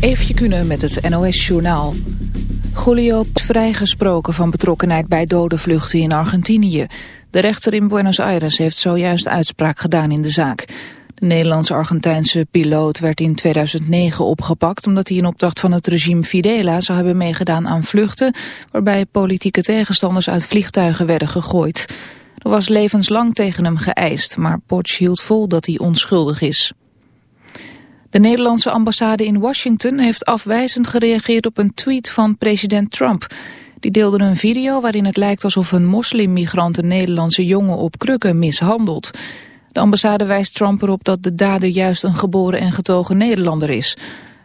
Eefje Kunnen met het NOS-journaal. Julio is vrijgesproken van betrokkenheid bij dode vluchten in Argentinië. De rechter in Buenos Aires heeft zojuist uitspraak gedaan in de zaak. De Nederlands-Argentijnse piloot werd in 2009 opgepakt... omdat hij in opdracht van het regime Fidela zou hebben meegedaan aan vluchten... waarbij politieke tegenstanders uit vliegtuigen werden gegooid. Er was levenslang tegen hem geëist, maar Potsch hield vol dat hij onschuldig is. De Nederlandse ambassade in Washington heeft afwijzend gereageerd op een tweet van president Trump. Die deelde een video waarin het lijkt alsof een moslimmigrant een Nederlandse jongen op krukken mishandelt. De ambassade wijst Trump erop dat de dader juist een geboren en getogen Nederlander is.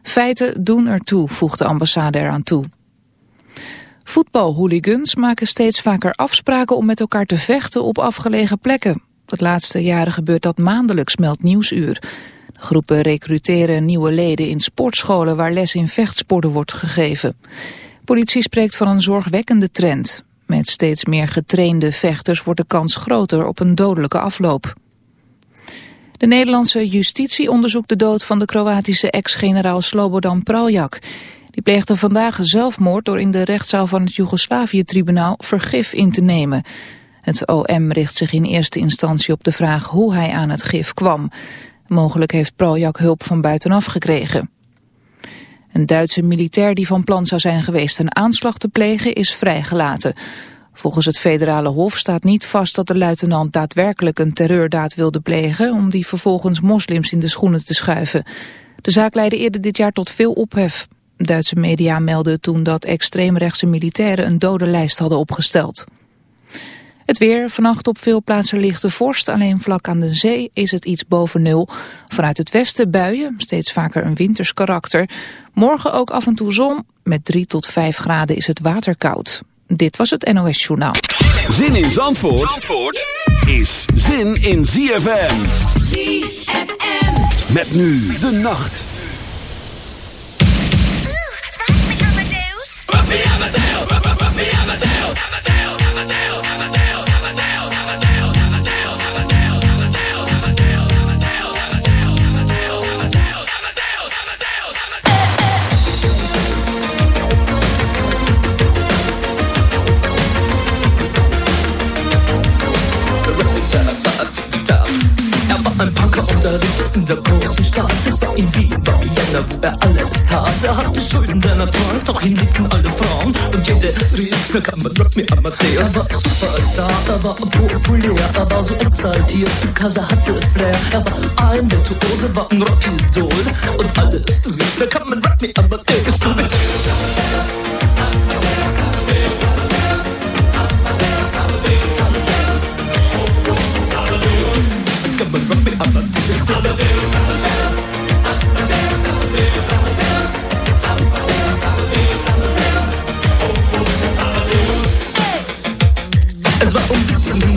Feiten doen ertoe, voegt de ambassade eraan toe. Voetbalhooligans maken steeds vaker afspraken om met elkaar te vechten op afgelegen plekken. De laatste jaren gebeurt dat maandelijks, meldt Nieuwsuur. Groepen recruteren nieuwe leden in sportscholen waar les in vechtsporten wordt gegeven. Politie spreekt van een zorgwekkende trend. Met steeds meer getrainde vechters wordt de kans groter op een dodelijke afloop. De Nederlandse justitie onderzoekt de dood van de Kroatische ex-generaal Slobodan Praljak. Die pleegde vandaag zelfmoord door in de rechtszaal van het Joegoslavië-tribunaal vergif in te nemen. Het OM richt zich in eerste instantie op de vraag hoe hij aan het gif kwam. Mogelijk heeft Praljak hulp van buitenaf gekregen. Een Duitse militair die van plan zou zijn geweest een aanslag te plegen is vrijgelaten. Volgens het federale hof staat niet vast dat de luitenant daadwerkelijk een terreurdaad wilde plegen om die vervolgens moslims in de schoenen te schuiven. De zaak leidde eerder dit jaar tot veel ophef. Duitse media melden toen dat extreemrechtse militairen een dodenlijst hadden opgesteld. Het weer, vannacht op veel plaatsen ligt de vorst. Alleen vlak aan de zee is het iets boven nul. Vanuit het westen buien, steeds vaker een winters karakter. Morgen ook af en toe zon. Met 3 tot 5 graden is het waterkoud. Dit was het NOS Journaal. Zin in Zandvoort, Zandvoort is zin in ZFM. ZFM. Met nu de nacht. In der großen Stadt. Es war in Wien, war Vienna, wo er alles tat. Er hatte Schulden, der er trank, doch ihn liebten alle Frauen. Und jede rief, na kann man Rock me Amadeus. Er war Superstar, er war populär, er war so exaltiert, because er hatte Flair. Er war ein Virtuose, war ein Rockidol. Und alles rief, na kann man Rock me Amadeus. Amadeus, Amadeus, Amadeus,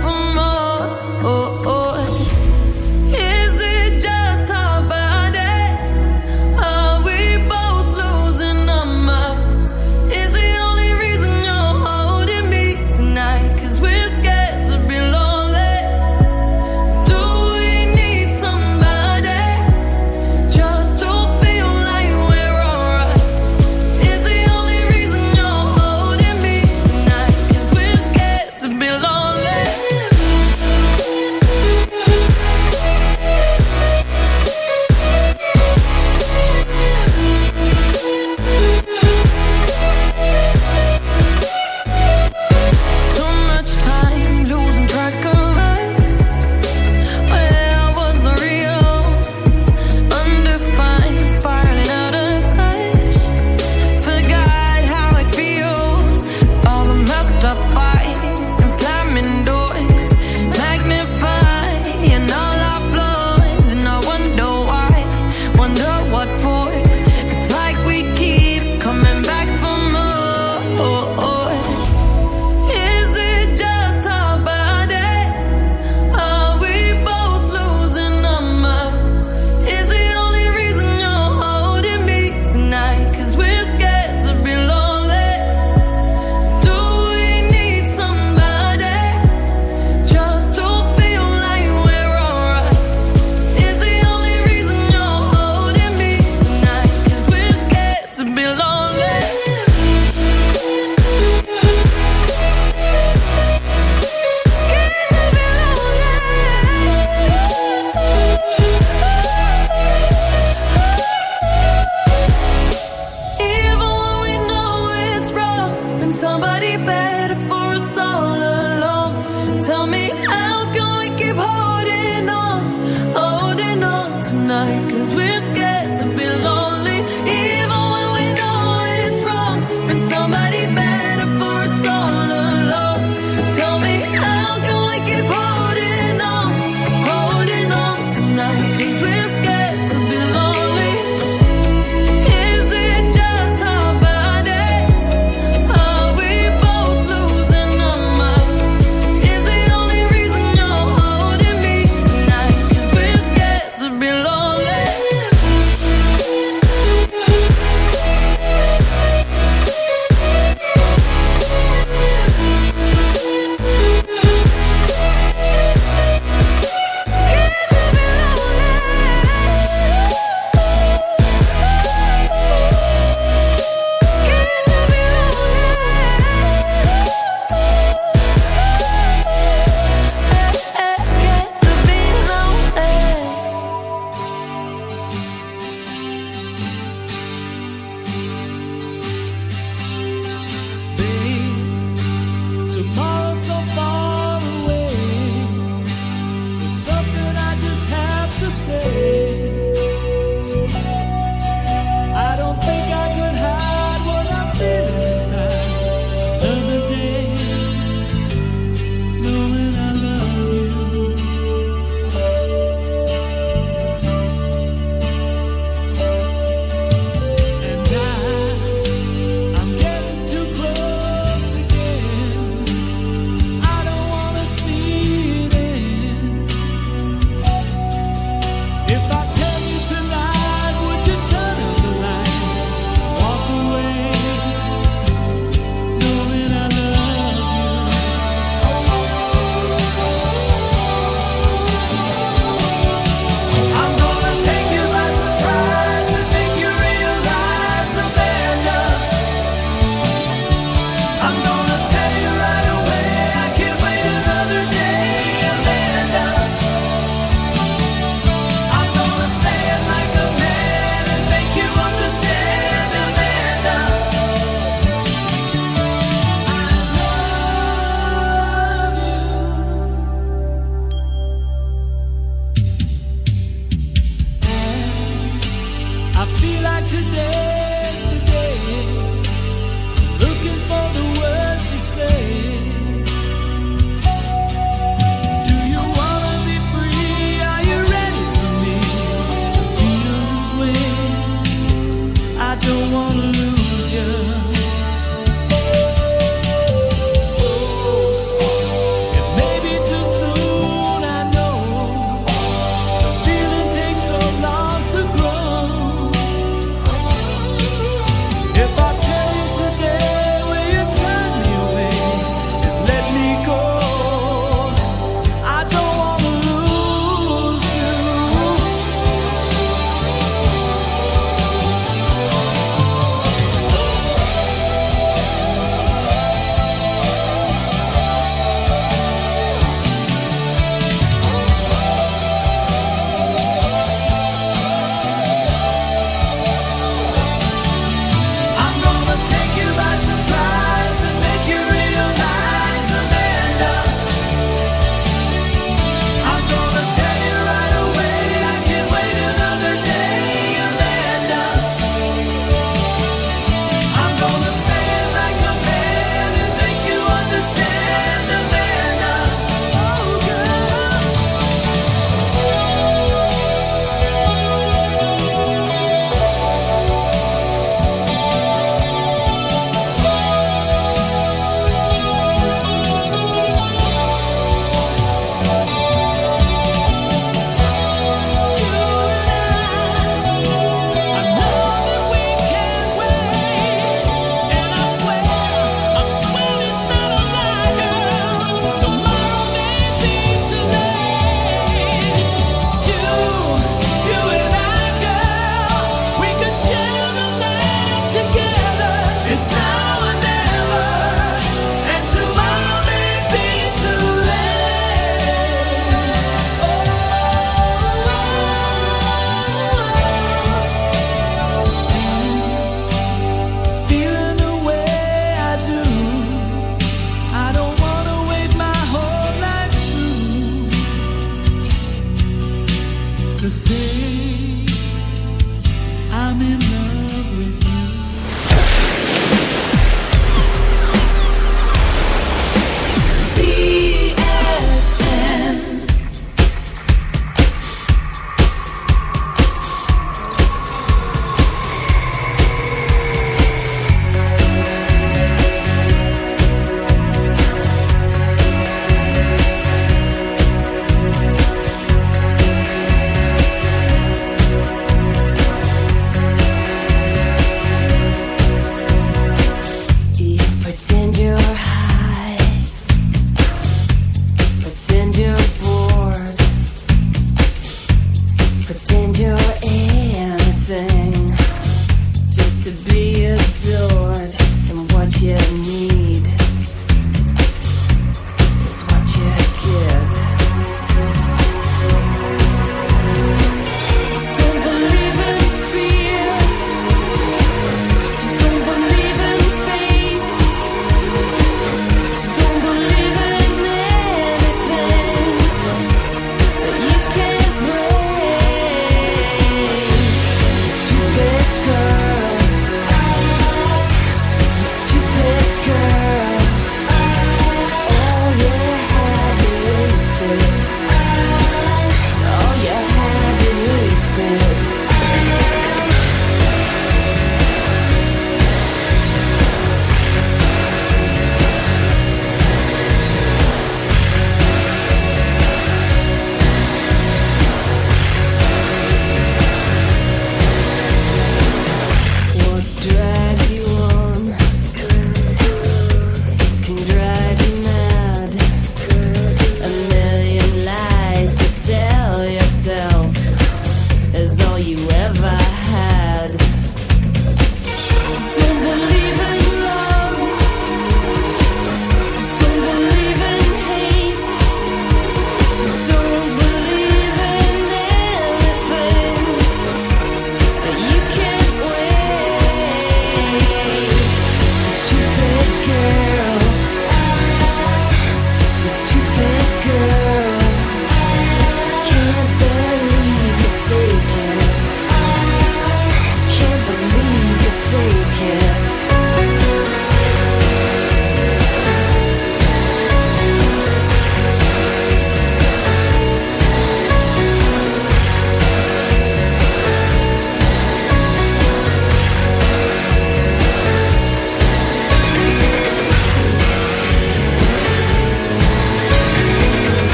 for more. Oh, oh.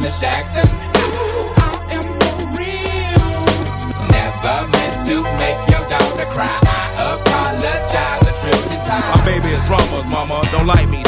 Miss Jackson. I am for real. Never meant to make your daughter cry. I apologize a trillion times. My baby is drama, mama. Don't like me.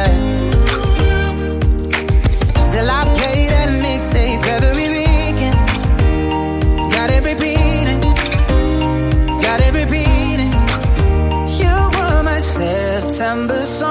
September song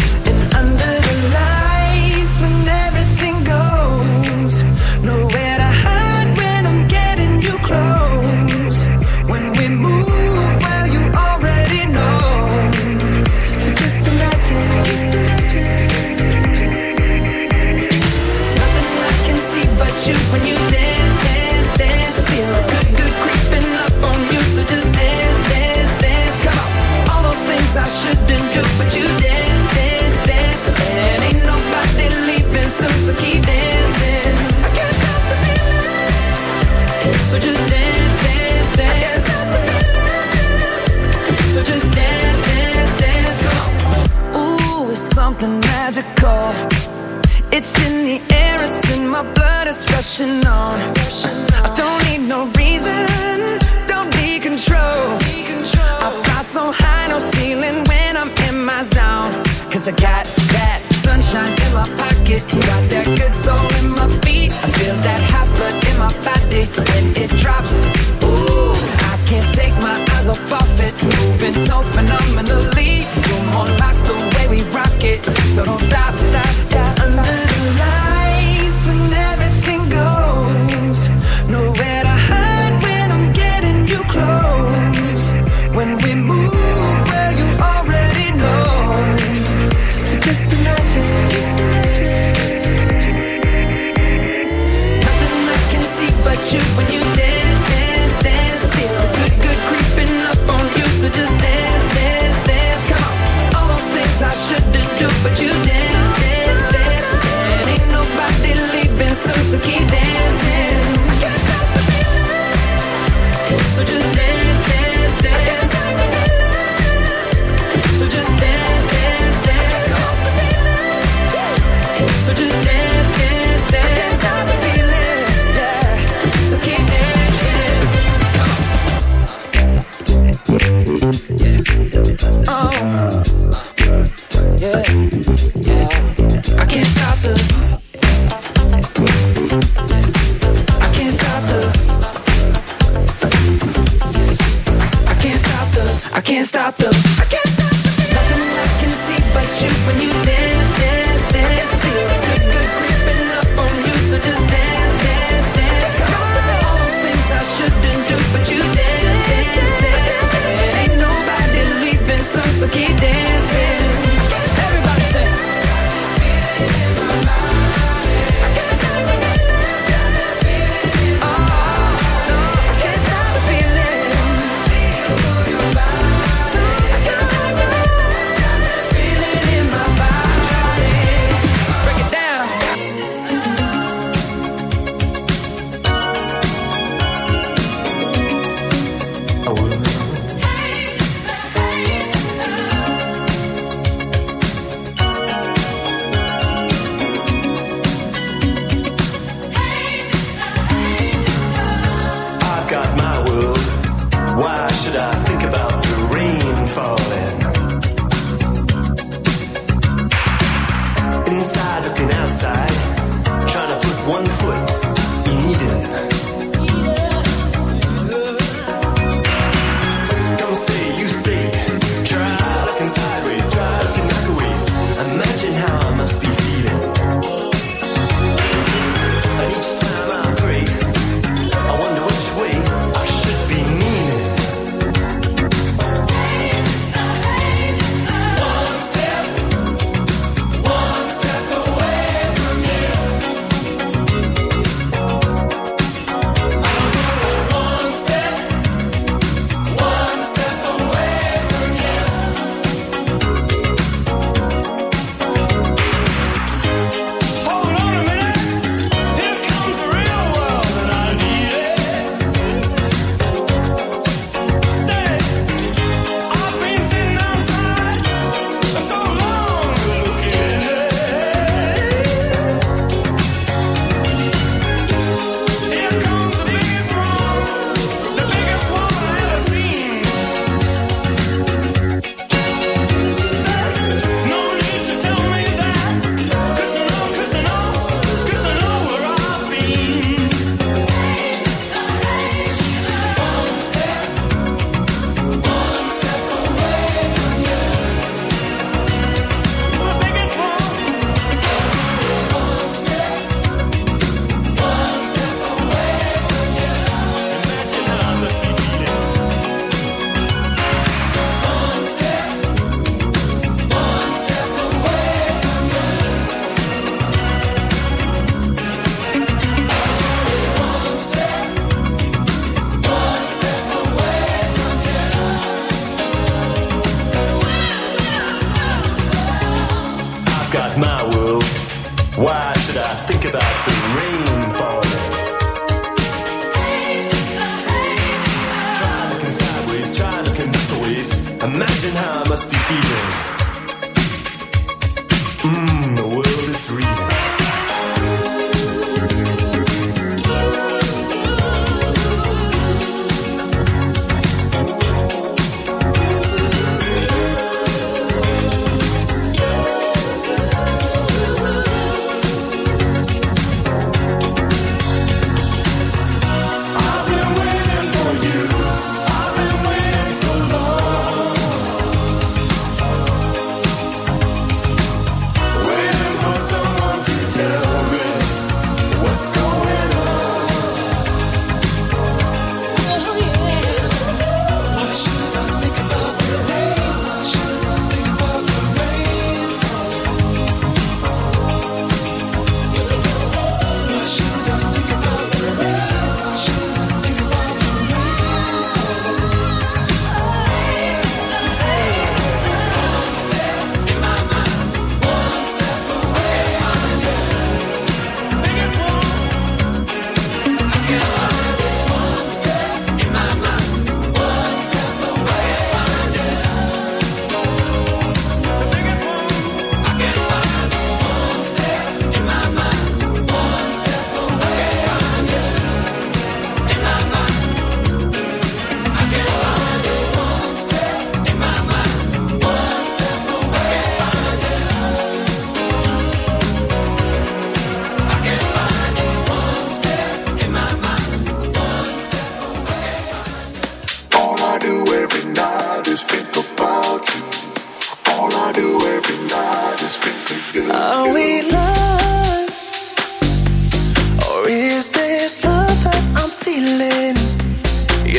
Mmm,